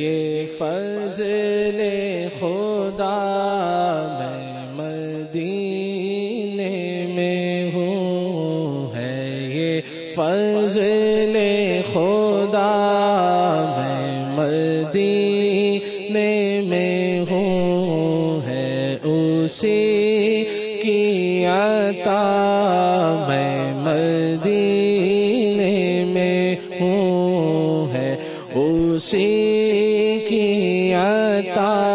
یہ فضل خدا میں مدینے میں ہوں ہے، یہ فضل خدا میں مدینے میں ہوں ہے، اسی کی عطا میں مدینے میں ہوں ہے، اسی کا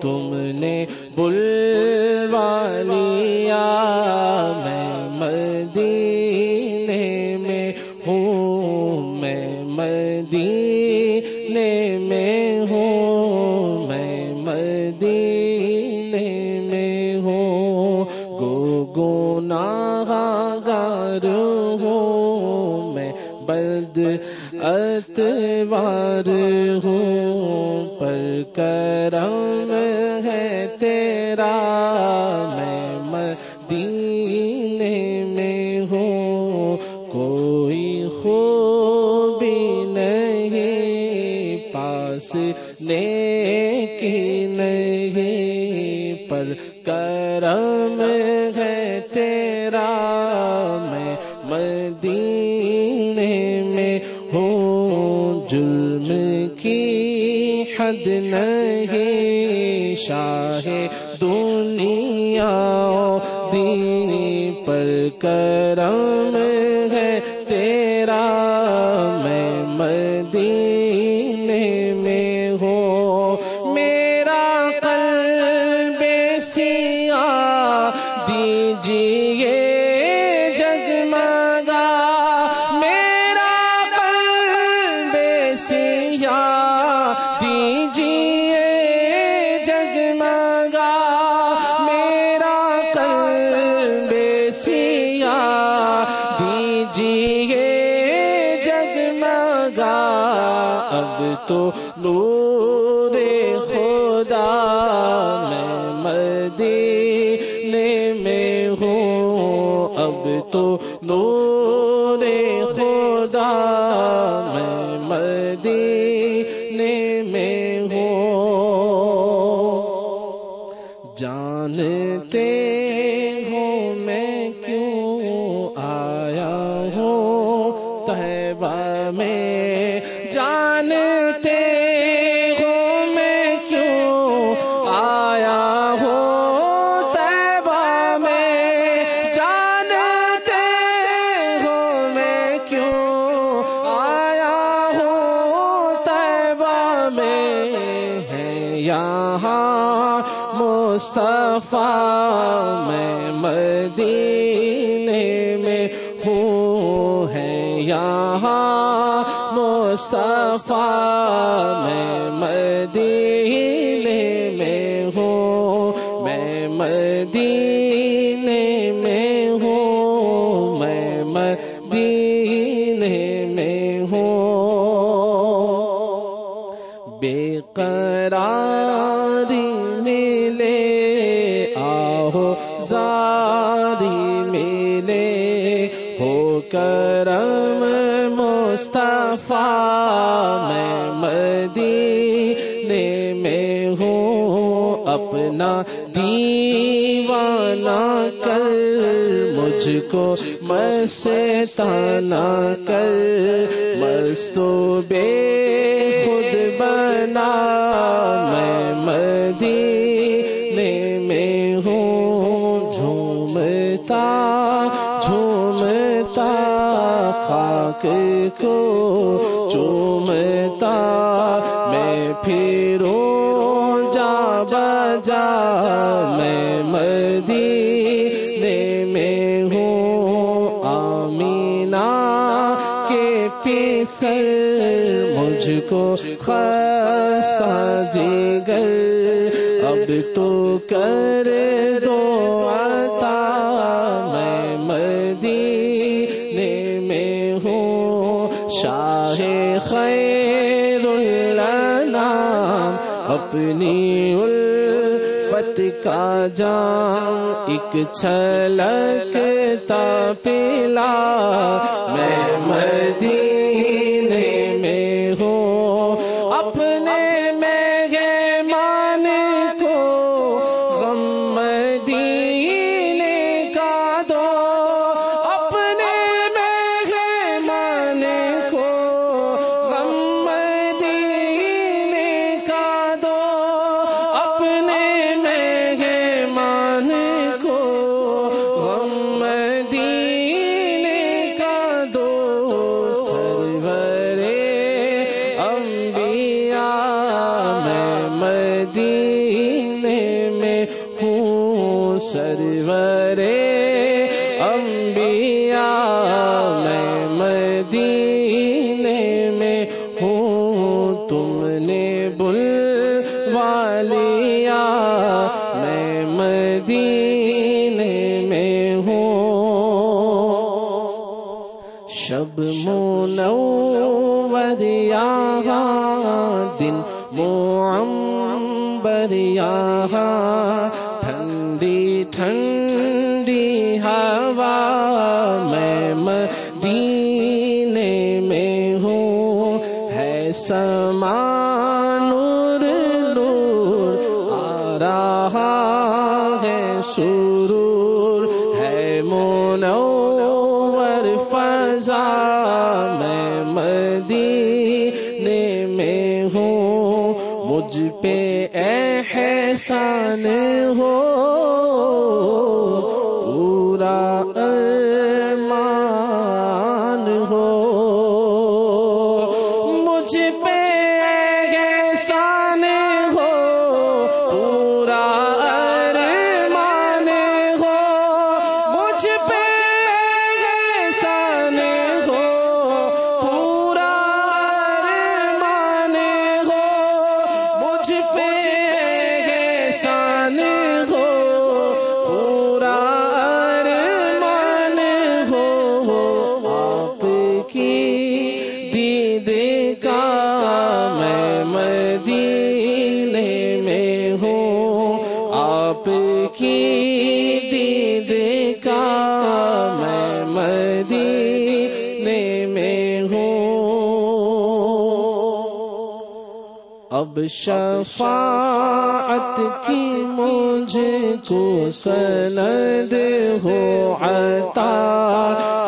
تم نے بلوا لیا میں بد اتوار ہوں، پر کرم ہے تیرا، میں مدینے میں ہوں، کوئی خوبی نہیں، پاس نیکی نہیں، پر کرم ہے تیرا، میں دن حد نہیں شاہ دنیا دین پر کر دیجیے جگمگا اب تو نور خدا، میں مدینے میں ہوں، اب تو نور خدا، میں مدینے میں ہوں۔ جانتے یہاں مصطفیٰ میں مدینے میں ہوں ہے یہاں مصطفیٰ میں مدینے اپنا دیوانہ کر مجھ کو مستانہ کر مستو بے خود بنا، میں مدینے میں ہوں، جھومتا جھومتا، خاک کو چومتا، میں پھروں جا بجا، میں مدینے میں ہوں آمینا کے پیسر مجھ کو خستہ جگر، اب تو کر دو خیر لنا اپنی الفت کا جام ایک چھلکتا پلا میں مدینے سرور ہے سمان نور نور آ رہا ہے، سرور ہے منور فضا۔ میں مدینے میں ہوں، مجھ پہ احسان ہو۔ پورا پہ اب شفاعت کی مجھ کو سند ہو عطا۔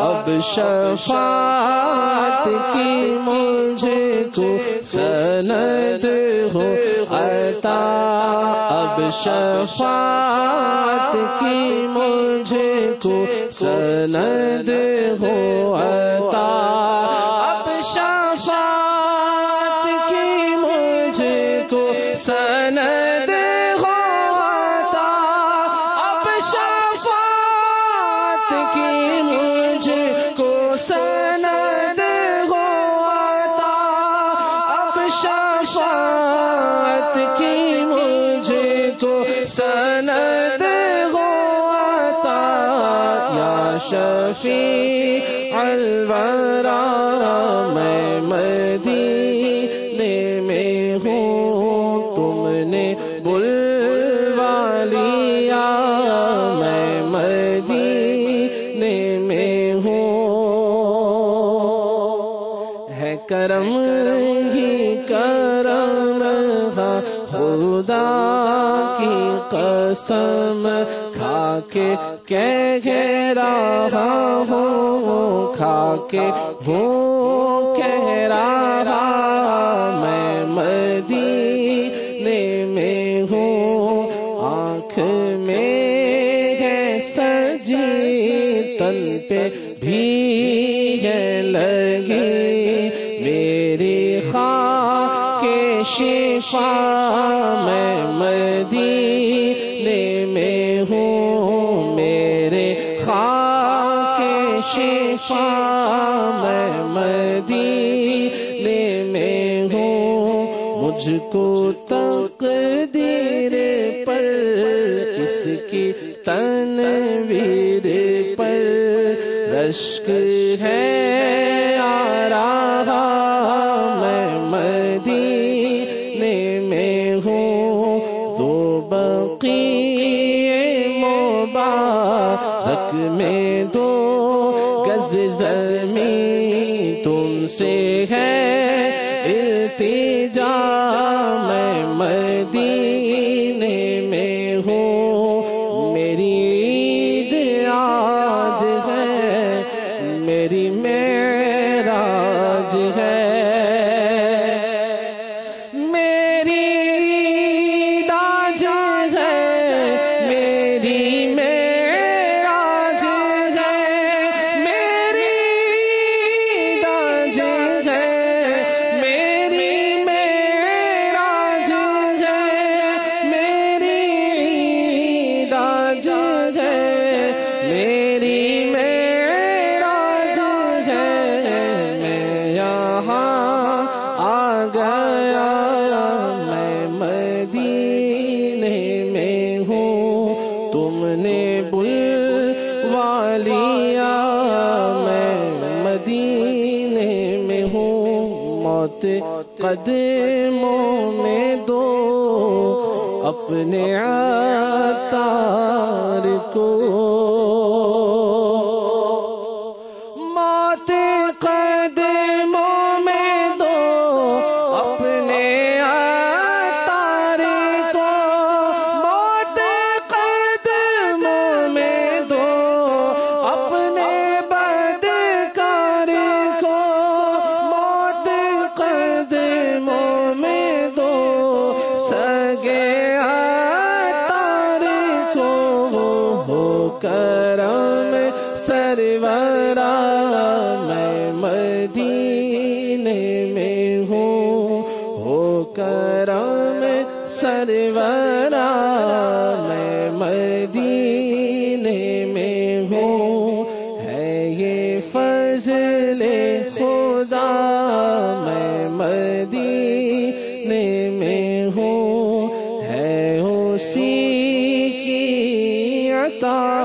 اب شفاعت کی مجھ کو سند ہو عطا۔ اب شفاعت کی مجھ کو سند ہو عطا۔ شفاعت کی مجھ کو سند ہو عطا۔ یا شفیع الورا، میں مدینے میں ہوں، تم نے بلوا لیا۔ میں مدینے میں ہوں۔ ہے کرم ہی کرم۔ خدا کی قسم کھا کے کہہ رہا ہوں کھا کے ہوں کہہ رہا میں مدینے میں ہوں، آنکھ میں ہے سجی، تن پہ بھی ہے لگی شفا میں مدینے میں ہوں، میرے خاک شفا میں مدینے میں ہوں۔ مجھ کو تقدیر پر، اس کی تنویر پر رشک ہے آ رہا میں مدینے گز زمین تم سے ہے التجا میں مدی گیا میں مدینے میں ہوں۔ تم نے بلوا لیا میں مدینے میں ہوں۔ موت قدموں میں دو۔ اپنے عطار کو سگے عطار کو ہو کرم سرورا، میں مدینے میں ہوں۔ ہو کرم سرورا، میں مدینے میں ہوں۔ ہے یہ فضل خدا، میں مدینے اسی